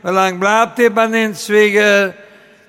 Wie lange bleibt ihr bei den Zwiegen?